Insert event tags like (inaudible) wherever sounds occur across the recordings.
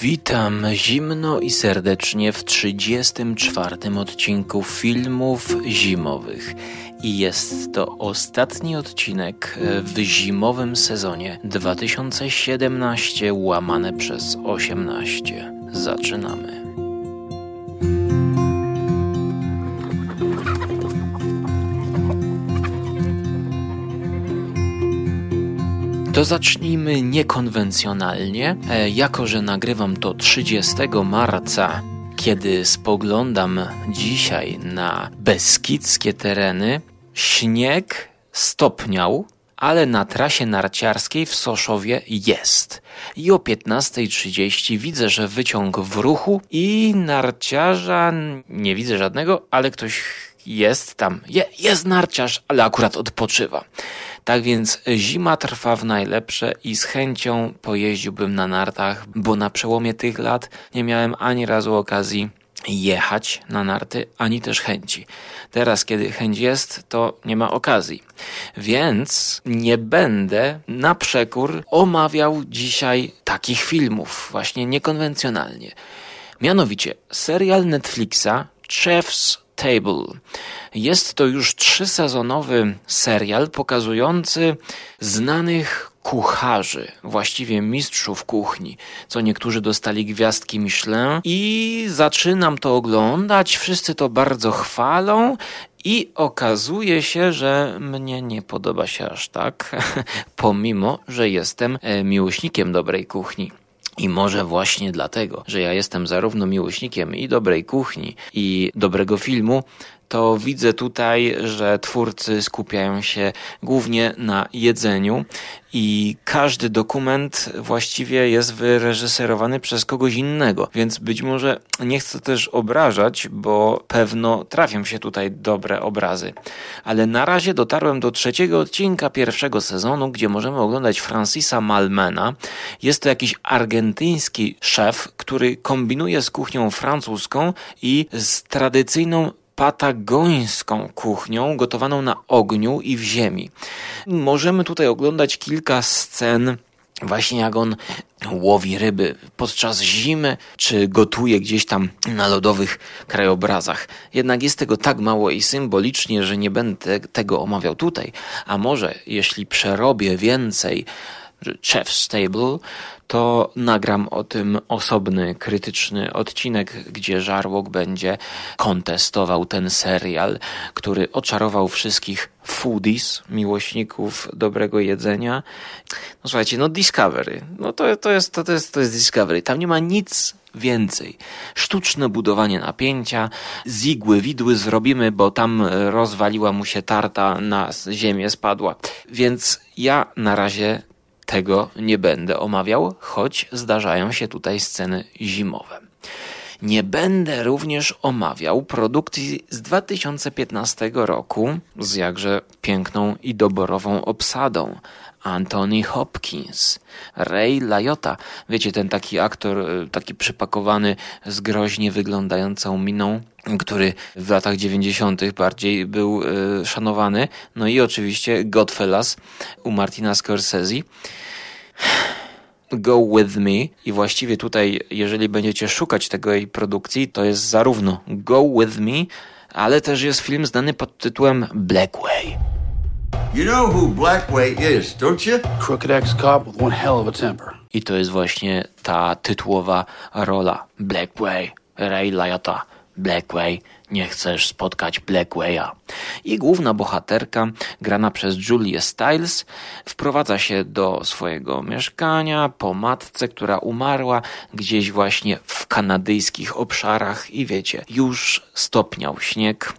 Witam zimno i serdecznie w 34 odcinku filmów zimowych. I jest to ostatni odcinek w zimowym sezonie 2017 łamane przez 18. Zaczynamy. To zacznijmy niekonwencjonalnie, e, jako że nagrywam to 30 marca, kiedy spoglądam dzisiaj na beskidzkie tereny. Śnieg stopniał, ale na trasie narciarskiej w Soszowie jest. I o 15.30 widzę, że wyciąg w ruchu i narciarza nie widzę żadnego, ale ktoś jest tam. Je, jest narciarz, ale akurat odpoczywa. Tak więc zima trwa w najlepsze i z chęcią pojeździłbym na nartach, bo na przełomie tych lat nie miałem ani razu okazji jechać na narty, ani też chęci. Teraz, kiedy chęć jest, to nie ma okazji. Więc nie będę na przekór omawiał dzisiaj takich filmów, właśnie niekonwencjonalnie. Mianowicie serial Netflixa Chef's Table. Jest to już trzysezonowy serial pokazujący znanych kucharzy, właściwie mistrzów kuchni, co niektórzy dostali gwiazdki Michelin i zaczynam to oglądać, wszyscy to bardzo chwalą i okazuje się, że mnie nie podoba się aż tak, (laughs) pomimo, że jestem e, miłośnikiem dobrej kuchni. I może właśnie dlatego, że ja jestem zarówno miłośnikiem i dobrej kuchni, i dobrego filmu, to widzę tutaj, że twórcy skupiają się głównie na jedzeniu i każdy dokument właściwie jest wyreżyserowany przez kogoś innego, więc być może nie chcę też obrażać, bo pewno trafią się tutaj dobre obrazy. Ale na razie dotarłem do trzeciego odcinka pierwszego sezonu, gdzie możemy oglądać Francisa Malmena. Jest to jakiś argentyński szef, który kombinuje z kuchnią francuską i z tradycyjną patagońską kuchnią gotowaną na ogniu i w ziemi. Możemy tutaj oglądać kilka scen Właśnie jak on łowi ryby podczas zimy, czy gotuje gdzieś tam na lodowych krajobrazach. Jednak jest tego tak mało i symbolicznie, że nie będę tego omawiał tutaj. A może jeśli przerobię więcej Chef's Table, to nagram o tym osobny, krytyczny odcinek, gdzie Żarłok będzie kontestował ten serial, który oczarował wszystkich foodies, miłośników dobrego jedzenia. No słuchajcie, no Discovery, no to, to, jest, to, to, jest, to jest Discovery. Tam nie ma nic więcej. Sztuczne budowanie napięcia, z igły widły zrobimy, bo tam rozwaliła mu się tarta, na ziemię spadła. Więc ja na razie tego nie będę omawiał, choć zdarzają się tutaj sceny zimowe. Nie będę również omawiał produkcji z 2015 roku z jakże piękną i doborową obsadą. Anthony Hopkins, Ray Liotta, wiecie, ten taki aktor, e, taki przypakowany z groźnie wyglądającą miną, który w latach 90. bardziej był y, szanowany. No i oczywiście Godfellas u Martina Scorsese. Go With Me i właściwie tutaj, jeżeli będziecie szukać tego jej produkcji, to jest zarówno Go With Me, ale też jest film znany pod tytułem Blackway. You know who Blackway is, don't you? Crooked ex-cop with one hell of a temper. I to jest właśnie ta tytułowa rola Blackway, Ray Liotta. Blackway, nie chcesz spotkać Blackwaya. I główna bohaterka, grana przez Julia Stiles, wprowadza się do swojego mieszkania po matce, która umarła gdzieś właśnie w kanadyjskich obszarach i wiecie, już stopniał śnieg,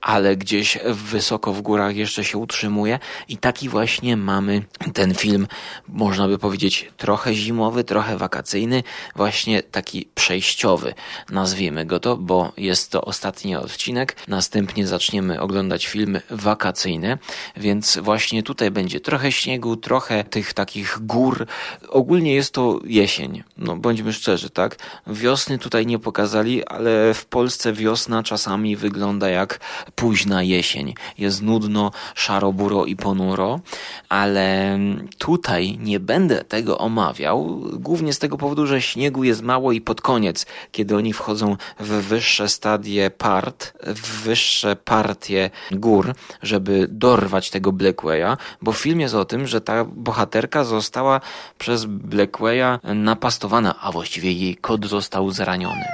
ale gdzieś wysoko w górach jeszcze się utrzymuje i taki właśnie mamy ten film, można by powiedzieć trochę zimowy, trochę wakacyjny, właśnie taki przejściowy, nazwijmy go to, bo jest to ostatni odcinek. Następnie zaczniemy oglądać filmy wakacyjne, więc właśnie tutaj będzie trochę śniegu, trochę tych takich gór. Ogólnie jest to jesień. No bądźmy szczerzy, tak? Wiosny tutaj nie pokazali, ale w Polsce wiosna czasami wygląda jak późna jesień. Jest nudno, szaro, buro i ponuro, ale tutaj nie będę tego omawiał, głównie z tego powodu, że śniegu jest mało i pod koniec, kiedy oni wchodzą w wyższe stadie part, w wyższe partie gór, żeby dorwać tego Blackwaya, bo film jest o tym, że ta bohaterka została przez Blackwaya napastowana, a właściwie jej kot został zraniony.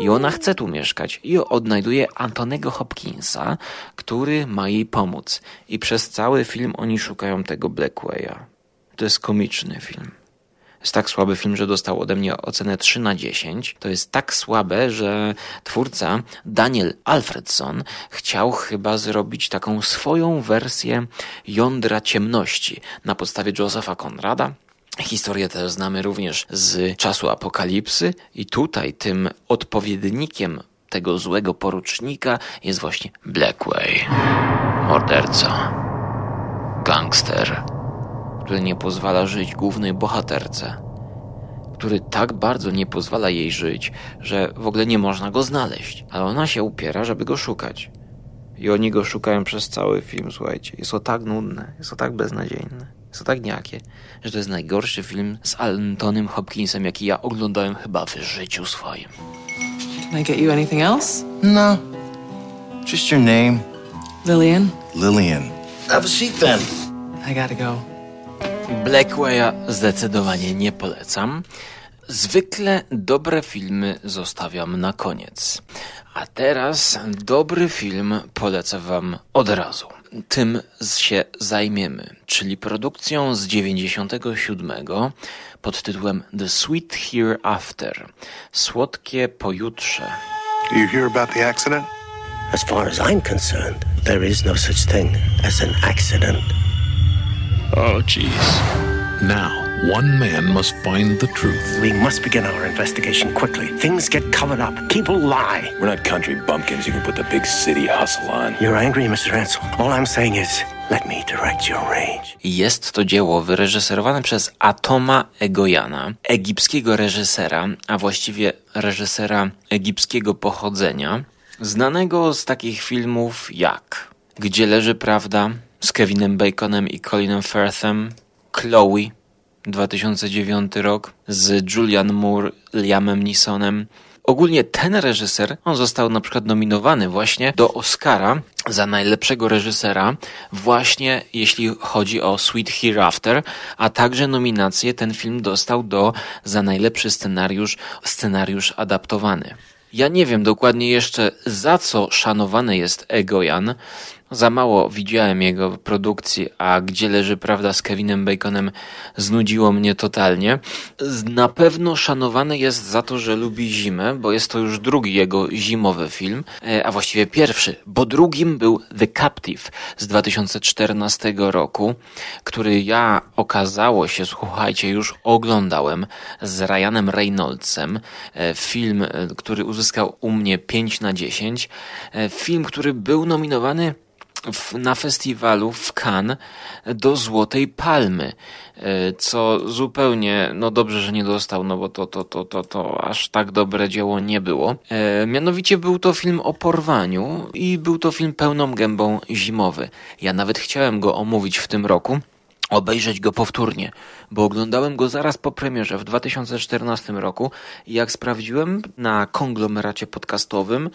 I ona chce tu mieszkać i odnajduje Antonego Hopkinsa, który ma jej pomóc. I przez cały film oni szukają tego Blackwaya. To jest komiczny film jest tak słaby film, że dostał ode mnie ocenę 3 na 10. To jest tak słabe, że twórca Daniel Alfredson chciał chyba zrobić taką swoją wersję jądra ciemności na podstawie Josepha Conrada. Historię tę znamy również z czasu apokalipsy i tutaj tym odpowiednikiem tego złego porucznika jest właśnie Blackway. Morderca. Gangster który nie pozwala żyć głównej bohaterce, który tak bardzo nie pozwala jej żyć, że w ogóle nie można go znaleźć, ale ona się upiera, żeby go szukać. I oni go szukają przez cały film, słuchajcie. Jest to tak nudne, jest to tak beznadziejne, jest to tak nijakie, że to jest najgorszy film z Antonym Hopkinsem, jaki ja oglądałem chyba w życiu swoim. Can I get you anything else? No. Just your name. Lillian? Lillian. Have a seat then. I gotta go. Blackwaya zdecydowanie nie polecam. Zwykle dobre filmy zostawiam na koniec. A teraz dobry film polecę Wam od razu. Tym się zajmiemy, czyli produkcją z 97 pod tytułem The Sweet Hereafter. Słodkie pojutrze. You hear about the accident? As far as I'm concerned, there is no such thing as an accident. Oh, jeez. Now, one man must find the truth. We must begin our investigation quickly. Things get covered up. People lie. We're not country bumpkins you can put the big city hustle on. You're angry, Mr. Ansel. All I'm saying is, let me direct your rage. Jest to dzieło wyreżyserowane przez Atoma Egojana, egipskiego reżysera, a właściwie reżysera egipskiego pochodzenia, znanego z takich filmów jak Gdzie leży prawda, z Kevinem Baconem i Colinem Firthem, Chloe, 2009 rok, z Julian Moore, Liamem Neesonem. Ogólnie ten reżyser, on został na przykład nominowany właśnie do Oscara za najlepszego reżysera, właśnie jeśli chodzi o Sweet Hereafter, a także nominację ten film dostał do za najlepszy scenariusz, scenariusz adaptowany. Ja nie wiem dokładnie jeszcze za co szanowany jest Egoyan, za mało widziałem jego produkcji, a gdzie leży prawda z Kevinem Baconem znudziło mnie totalnie. Na pewno szanowany jest za to, że lubi zimę, bo jest to już drugi jego zimowy film, e, a właściwie pierwszy, bo drugim był The Captive z 2014 roku, który ja okazało się, słuchajcie, już oglądałem z Ryanem Reynoldsem. E, film, e, który uzyskał u mnie 5 na 10. Film, który był nominowany w, na festiwalu w Cannes do Złotej Palmy, e, co zupełnie, no dobrze, że nie dostał, no bo to, to, to, to, to aż tak dobre dzieło nie było. E, mianowicie był to film o porwaniu i był to film pełną gębą zimowy. Ja nawet chciałem go omówić w tym roku, obejrzeć go powtórnie, bo oglądałem go zaraz po premierze w 2014 roku i jak sprawdziłem na konglomeracie podcastowym,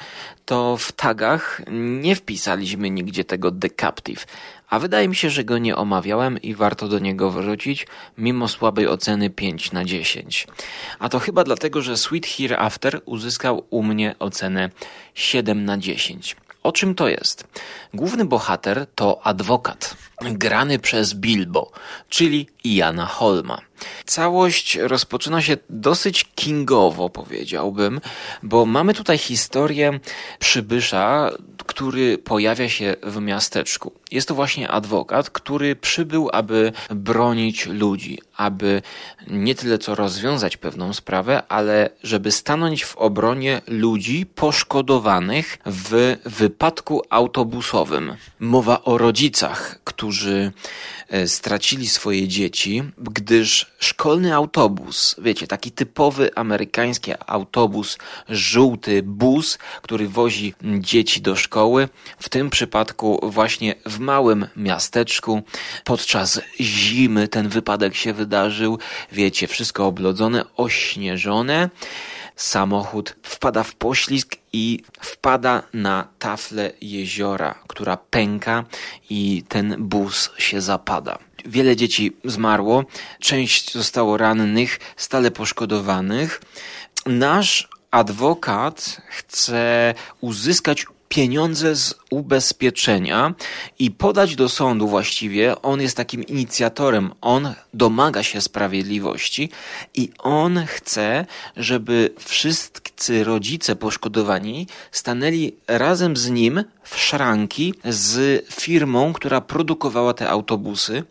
to w tagach nie wpisaliśmy nigdzie tego The Captive, a wydaje mi się, że go nie omawiałem i warto do niego wrócić, mimo słabej oceny 5 na 10. A to chyba dlatego, że Sweet Hereafter uzyskał u mnie ocenę 7 na 10. O czym to jest? Główny bohater to adwokat, grany przez Bilbo, czyli Iana Holma. Całość rozpoczyna się dosyć kingowo, powiedziałbym, bo mamy tutaj historię przybysza, który pojawia się w miasteczku. Jest to właśnie adwokat, który przybył, aby bronić ludzi, aby nie tyle co rozwiązać pewną sprawę, ale żeby stanąć w obronie ludzi poszkodowanych w wypadku autobusowym. Mowa o rodzicach, którzy e, stracili swoje dzieci, gdyż szkolny autobus, wiecie, taki typowy amerykański autobus, żółty bus, który wozi dzieci do szkoły, w tym przypadku właśnie w małym miasteczku. Podczas zimy ten wypadek się wydarzył, wiecie, wszystko oblodzone, ośnieżone samochód wpada w poślizg i wpada na taflę jeziora, która pęka i ten bus się zapada. Wiele dzieci zmarło, część zostało rannych, stale poszkodowanych. Nasz adwokat chce uzyskać pieniądze z ubezpieczenia i podać do sądu właściwie. On jest takim inicjatorem, on domaga się sprawiedliwości i on chce, żeby wszyscy rodzice poszkodowani stanęli razem z nim w szranki z firmą, która produkowała te autobusy,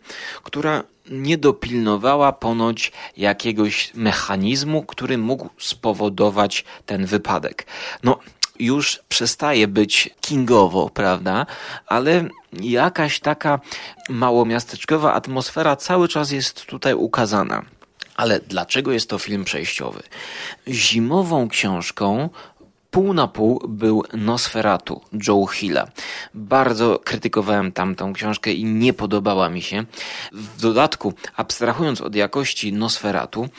która nie dopilnowała ponoć jakiegoś mechanizmu, który mógł spowodować ten wypadek. No, już przestaje być kingowo, prawda? Ale jakaś taka małomiasteczkowa atmosfera cały czas jest tutaj ukazana. Ale dlaczego jest to film przejściowy? Zimową książką pół na pół był Nosferatu Joe Hilla. Bardzo krytykowałem tamtą książkę i nie podobała mi się. W dodatku, abstrahując od jakości Nosferatu,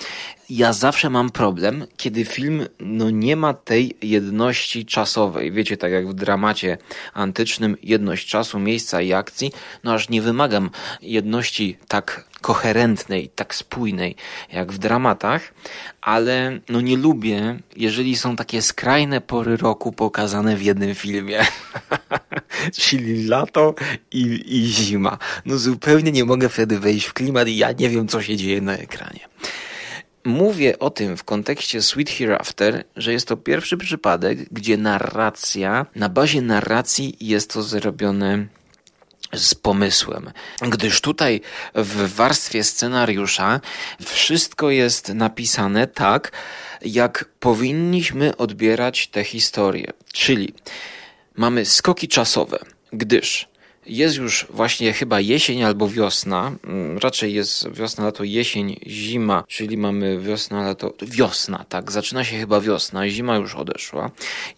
ja zawsze mam problem, kiedy film no, nie ma tej jedności czasowej. Wiecie, tak jak w dramacie antycznym, jedność czasu, miejsca i akcji, no aż nie wymagam jedności tak koherentnej, tak spójnej jak w dramatach, ale no nie lubię, jeżeli są takie skrajne pory roku pokazane w jednym filmie. (laughs) Czyli lato i, i zima. No zupełnie nie mogę wtedy wejść w klimat i ja nie wiem, co się dzieje na ekranie. Mówię o tym w kontekście Sweet Hereafter, że jest to pierwszy przypadek, gdzie narracja, na bazie narracji jest to zrobione z pomysłem. Gdyż tutaj w warstwie scenariusza wszystko jest napisane tak, jak powinniśmy odbierać tę historię. Czyli mamy skoki czasowe, gdyż jest już właśnie chyba jesień albo wiosna, mm, raczej jest wiosna, lato, jesień, zima, czyli mamy wiosna, lato, wiosna, tak, zaczyna się chyba wiosna, zima już odeszła.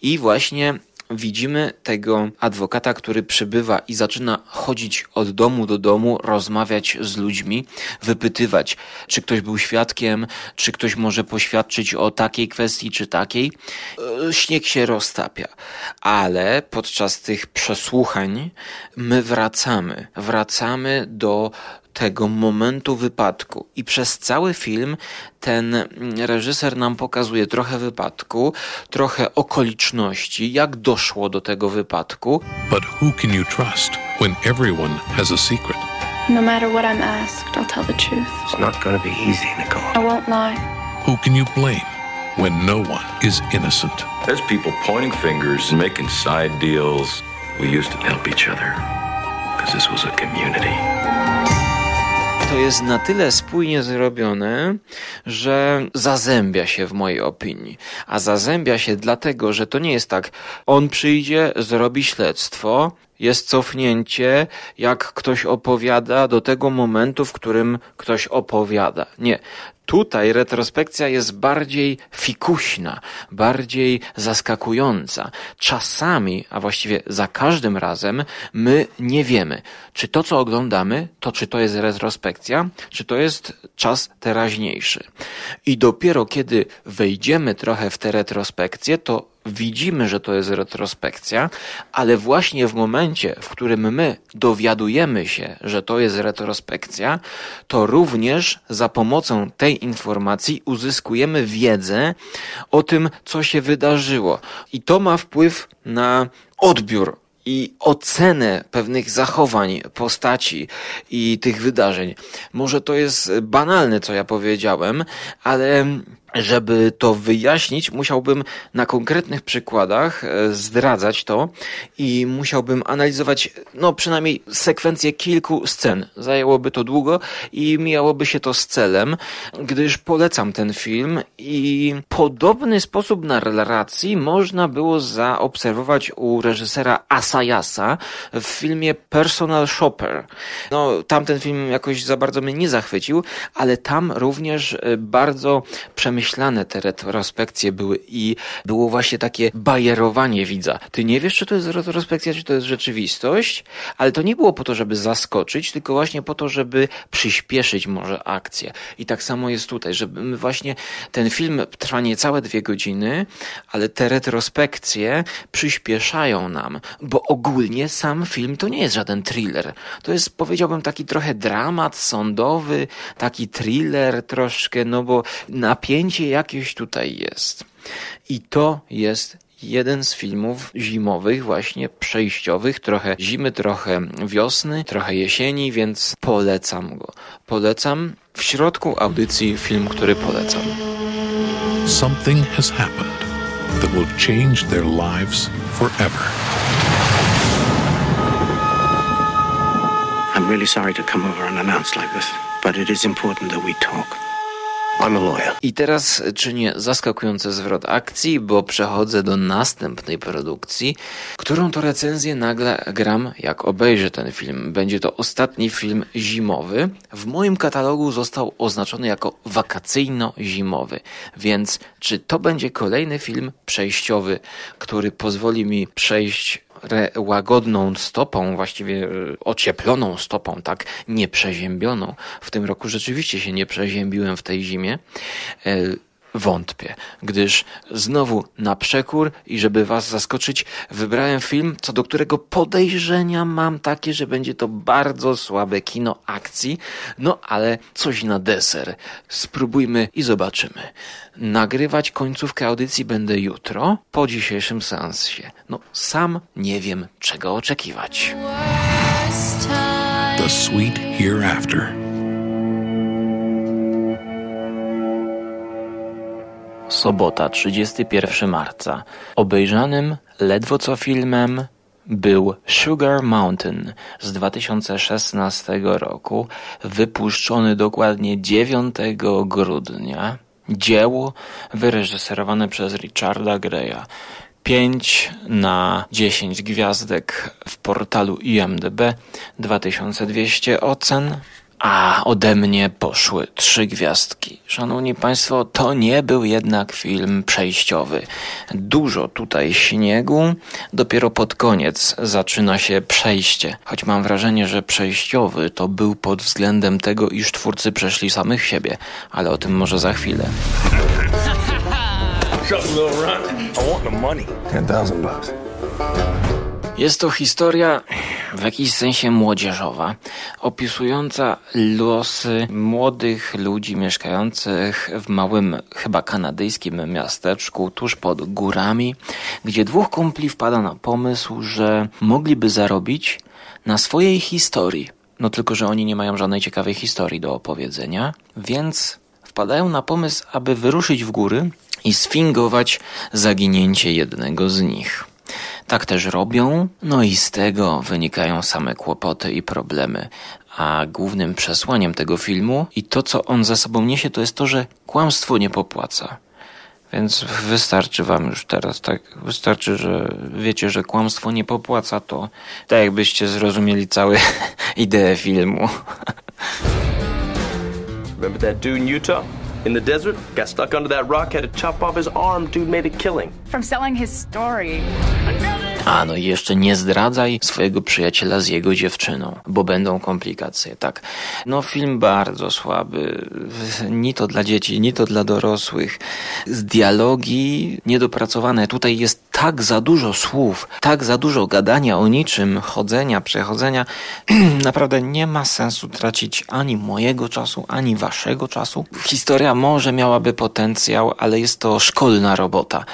I właśnie widzimy tego adwokata, który przybywa i zaczyna chodzić od domu do domu, rozmawiać z ludźmi, wypytywać, czy ktoś był świadkiem, czy ktoś może poświadczyć o takiej kwestii, czy takiej. E, śnieg się roztapia, ale podczas tych przesłuchań my wracamy, wracamy do tego momentu wypadku. I przez cały film ten reżyser nam pokazuje trochę wypadku, trochę okoliczności, jak doszło do tego wypadku. But who can you trust when everyone has a secret? No matter what I'm asked, I'll tell the truth. It's not going to be easy, Nicole. I won't lie. Who can you blame when no one is innocent? There's people pointing fingers and making side deals. We used to help each other because this was a community to jest na tyle spójnie zrobione, że zazębia się w mojej opinii. A zazębia się dlatego, że to nie jest tak, on przyjdzie, zrobi śledztwo, jest cofnięcie, jak ktoś opowiada do tego momentu, w którym ktoś opowiada. Nie. Tutaj retrospekcja jest bardziej fikuśna, bardziej zaskakująca. Czasami, a właściwie za każdym razem, my nie wiemy, czy to, co oglądamy, to czy to jest retrospekcja, czy to jest czas teraźniejszy. I dopiero kiedy wejdziemy trochę w tę retrospekcję, to widzimy, że to jest retrospekcja, ale właśnie w momencie, w którym my dowiadujemy się, że to jest retrospekcja, to również za pomocą tej informacji uzyskujemy wiedzę o tym, co się wydarzyło. I to ma wpływ na odbiór i ocenę pewnych zachowań, postaci i tych wydarzeń. Może to jest banalne, co ja powiedziałem, ale żeby to wyjaśnić, musiałbym na konkretnych przykładach e, zdradzać to i musiałbym analizować, no przynajmniej sekwencję kilku scen. Zajęłoby to długo i mijałoby się to z celem, gdyż polecam ten film i podobny sposób narracji można było zaobserwować u reżysera Asayasa w filmie Personal Shopper. No, tamten film jakoś za bardzo mnie nie zachwycił, ale tam również e, bardzo przemyślany przemyślane te retrospekcje były i było właśnie takie bajerowanie widza. Ty nie wiesz, czy to jest retrospekcja, czy to jest rzeczywistość, ale to nie było po to, żeby zaskoczyć, tylko właśnie po to, żeby przyspieszyć może akcję. I tak samo jest tutaj, żeby właśnie ten film trwa niecałe dwie godziny, ale te retrospekcje przyspieszają nam, bo ogólnie sam film to nie jest żaden thriller. To jest, powiedziałbym, taki trochę dramat sądowy, taki thriller troszkę, no bo napięcie napięcie jakieś tutaj jest. I to jest jeden z filmów zimowych, właśnie przejściowych, trochę zimy, trochę wiosny, trochę jesieni, więc polecam go. Polecam w środku audycji film, który polecam. Something has happened that will change their lives forever. I'm really sorry to come over unannounced like this, but it is important that we talk. I teraz czynię zaskakujący zwrot akcji, bo przechodzę do następnej produkcji, którą to recenzję nagle gram, jak obejrzę ten film. Będzie to ostatni film zimowy. W moim katalogu został oznaczony jako wakacyjno-zimowy, więc czy to będzie kolejny film przejściowy, który pozwoli mi przejść łagodną stopą, właściwie e, ocieploną stopą, tak, nieprzeziębioną. W tym roku rzeczywiście się nie przeziębiłem w tej zimie. Wątpię, gdyż znowu na przekór i żeby was zaskoczyć, wybrałem film, co do którego podejrzenia mam takie, że będzie to bardzo słabe kino akcji, no ale coś na deser. Spróbujmy i zobaczymy. Nagrywać końcówkę audycji będę jutro, po dzisiejszym seansie. No, sam nie wiem, czego oczekiwać. The Sweet Hereafter. Sobota, 31 marca. Obejrzanym ledwo co filmem był Sugar Mountain z 2016 roku, wypuszczony dokładnie 9 grudnia. Dzieło wyreżyserowane przez Richarda Greya. 5 na 10 gwiazdek w portalu IMDB, 2200 ocen, a ode mnie poszły trzy gwiazdki. Szanowni Państwo, to nie był jednak film przejściowy. Dużo tutaj śniegu, dopiero pod koniec zaczyna się przejście. Choć mam wrażenie, że przejściowy to był pod względem tego, iż twórcy przeszli samych siebie, ale o tym może za chwilę. (laughs) Jest to historia w jakiś sensie młodzieżowa, opisująca losy młodych ludzi mieszkających w małym, chyba kanadyjskim miasteczku tuż pod górami, gdzie dwóch kumpli wpada na pomysł, że mogliby zarobić na swojej historii. No tylko, że oni nie mają żadnej ciekawej historii do opowiedzenia, więc wpadają na pomysł, aby wyruszyć w góry i sfingować zaginięcie jednego z nich. Tak też robią, no i z tego wynikają same kłopoty i problemy. A głównym przesłaniem tego filmu i to, co on za sobą niesie, to jest to, że kłamstwo nie popłaca. Więc wystarczy wam już teraz, tak? Wystarczy, że wiecie, że kłamstwo nie popłaca, to tak jakbyście zrozumieli całą (laughs) ideę filmu. Remember that dude in Utah? In the desert? Got stuck under that rock, had to chop off his arm. Dude made a killing. From selling his story. A no i jeszcze nie zdradzaj swojego przyjaciela z jego dziewczyną, bo będą komplikacje, tak. No film bardzo słaby, (laughs) ni to dla dzieci, ni to dla dorosłych. Z dialogi niedopracowane. Tutaj jest tak za dużo słów, tak za dużo gadania o niczym, chodzenia, przechodzenia. (clears throat) Naprawdę nie ma sensu tracić ani mojego czasu, ani waszego czasu. Historia może miałaby potencjał, ale jest to szkolna robota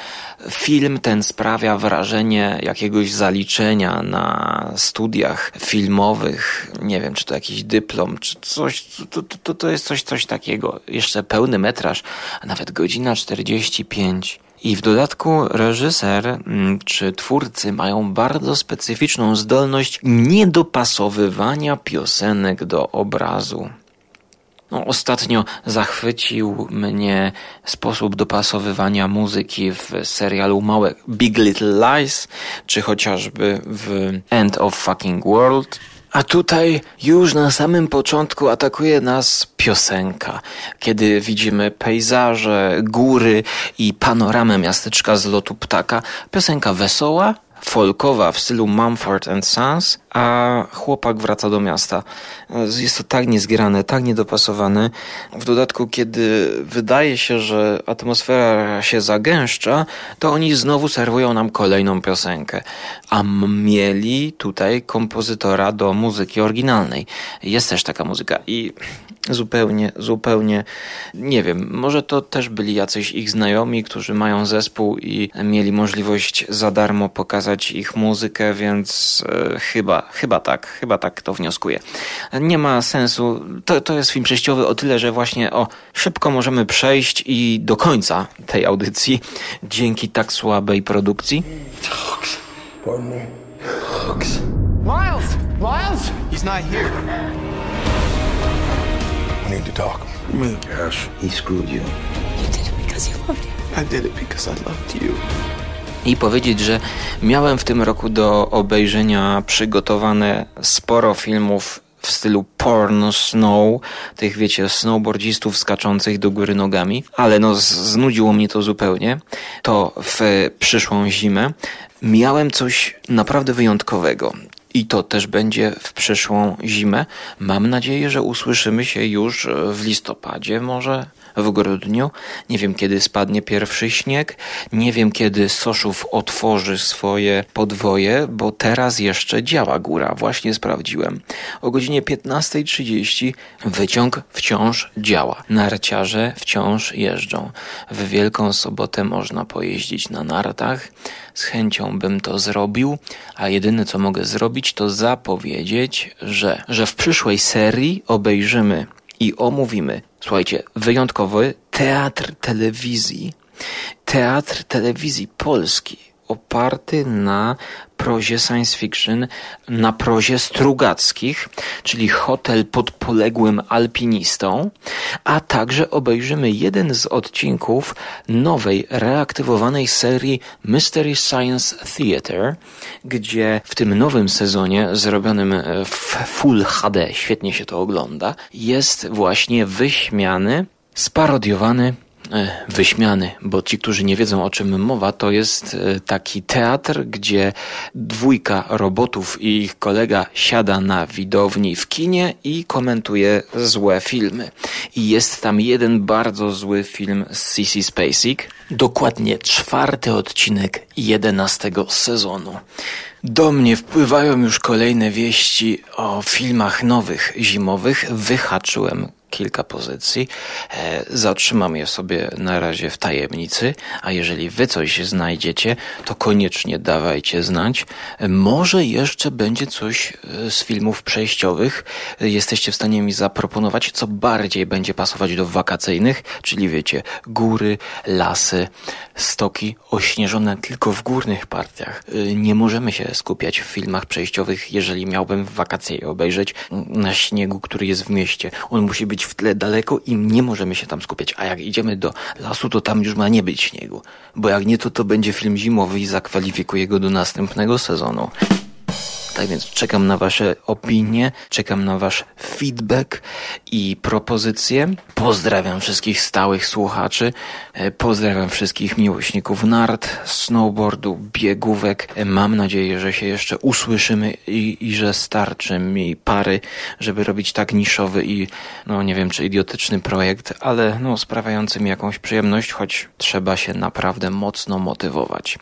Film ten sprawia wrażenie jakiegoś zaliczenia na studiach filmowych. Nie wiem, czy to jakiś dyplom, czy coś. To, to, to jest coś, coś takiego. Jeszcze pełny metraż, a nawet godzina 45. I w dodatku reżyser mm, czy twórcy mają bardzo specyficzną zdolność niedopasowywania piosenek do obrazu. No, ostatnio zachwycił mnie sposób dopasowywania muzyki w serialu Małe Big Little Lies, czy chociażby w End of Fucking World. A tutaj już na samym początku atakuje nas piosenka, kiedy widzimy pejzaże, góry i panoramę miasteczka z lotu ptaka. Piosenka wesoła, folkowa w stylu Mumford and Sons, a chłopak wraca do miasta. Jest to tak niezgrane, tak niedopasowane. W dodatku, kiedy wydaje się, że atmosfera się zagęszcza, to oni znowu serwują nam kolejną piosenkę. A mieli tutaj kompozytora do muzyki oryginalnej. Jest też taka muzyka i zupełnie, zupełnie nie wiem. Może to też byli jacyś ich znajomi, którzy mają zespół i mieli możliwość za darmo pokazać ich muzykę, więc e, chyba chyba tak, chyba tak to wnioskuję. Nie ma sensu, to, to jest film przejściowy o tyle, że właśnie o szybko możemy przejść i do końca tej audycji dzięki tak słabej produkcji. Dogs. Pardon me. Dogs. Miles! Miles! He's not here. We need to talk. Me. Yes. He screwed you. You did it because you loved him. I did it because I loved you i powiedzieć, że miałem w tym roku do obejrzenia przygotowane sporo filmów w stylu porn snow, tych wiecie, snowboardzistów skaczących do góry nogami, ale no znudziło mnie to zupełnie. To w przyszłą zimę miałem coś naprawdę wyjątkowego. I to też będzie w przyszłą zimę. Mam nadzieję, że usłyszymy się już w listopadzie, może w grudniu. Nie wiem, kiedy spadnie pierwszy śnieg. Nie wiem, kiedy Soszów otworzy swoje podwoje, bo teraz jeszcze działa góra. Właśnie sprawdziłem. O godzinie 15.30 wyciąg wciąż działa. Narciarze wciąż jeżdżą. W Wielką Sobotę można pojeździć na nartach. Z chęcią bym to zrobił, a jedyne co mogę zrobić to zapowiedzieć, że, że w przyszłej serii obejrzymy i omówimy, słuchajcie, wyjątkowy teatr telewizji. Teatr telewizji polski oparty na prozie science fiction, na prozie Strugackich, czyli Hotel pod poległym alpinistą, a także obejrzymy jeden z odcinków nowej, reaktywowanej serii Mystery Science Theater, gdzie w tym nowym sezonie, zrobionym w Full HD, świetnie się to ogląda, jest właśnie wyśmiany, sparodiowany E, wyśmiany, bo ci, którzy nie wiedzą o czym mowa, to jest e, taki teatr, gdzie dwójka robotów i ich kolega siada na widowni w kinie i komentuje złe filmy. I jest tam jeden bardzo zły film z CC Spacek, dokładnie czwarty odcinek jedenastego sezonu. Do mnie wpływają już kolejne wieści o filmach nowych, zimowych. Wyhaczyłem kilka pozycji. E, zatrzymam je sobie na razie w tajemnicy, a jeżeli wy coś znajdziecie, to koniecznie dawajcie znać. E, może jeszcze będzie coś e, z filmów przejściowych. Jesteście w stanie mi zaproponować, co bardziej będzie pasować do wakacyjnych, czyli wiecie, góry, lasy, stoki ośnieżone tylko w górnych partiach. Nie możemy się skupiać w filmach przejściowych, jeżeli miałbym w wakacje je obejrzeć na śniegu, który jest w mieście. On musi być w tle daleko i nie możemy się tam skupiać. A jak idziemy do lasu, to tam już ma nie być śniegu. Bo jak nie, to to będzie film zimowy i zakwalifikuje go do następnego sezonu. Tak więc czekam na Wasze opinie, czekam na Wasz feedback i propozycje. Pozdrawiam wszystkich stałych słuchaczy, e, pozdrawiam wszystkich miłośników nart, snowboardu, biegówek. Mam nadzieję, że się jeszcze usłyszymy i, i że starczy mi pary, żeby robić tak niszowy i, no nie wiem czy idiotyczny projekt, ale no sprawiający mi jakąś przyjemność, choć trzeba się naprawdę mocno motywować.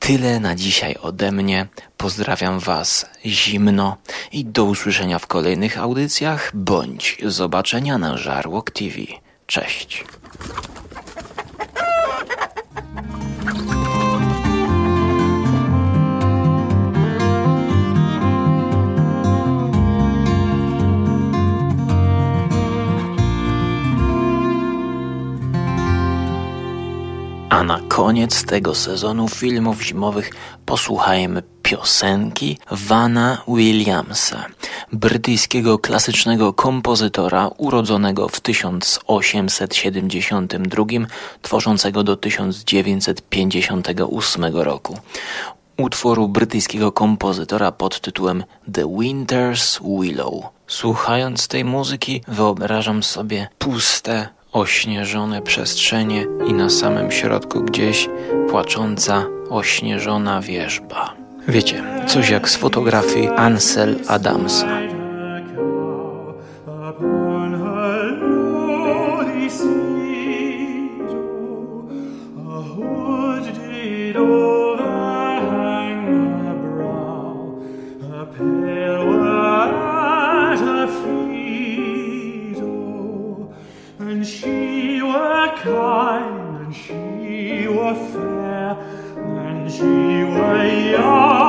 Tyle na dzisiaj ode mnie. Pozdrawiam Was zimno i do usłyszenia w kolejnych audycjach bądź zobaczenia na Żarłok TV. Cześć. A na koniec tego sezonu filmów zimowych posłuchajmy piosenki Vana Williamsa, brytyjskiego klasycznego kompozytora urodzonego w 1872, tworzącego do 1958 roku. Utworu brytyjskiego kompozytora pod tytułem The Winter's Willow. Słuchając tej muzyki, wyobrażam sobie puste, ośnieżone przestrzenie i na samym środku gdzieś płacząca, ośnieżona wierzba. Wiecie, coś jak z fotografii Ansel Adamsa. kind, and she were fair, and she were young.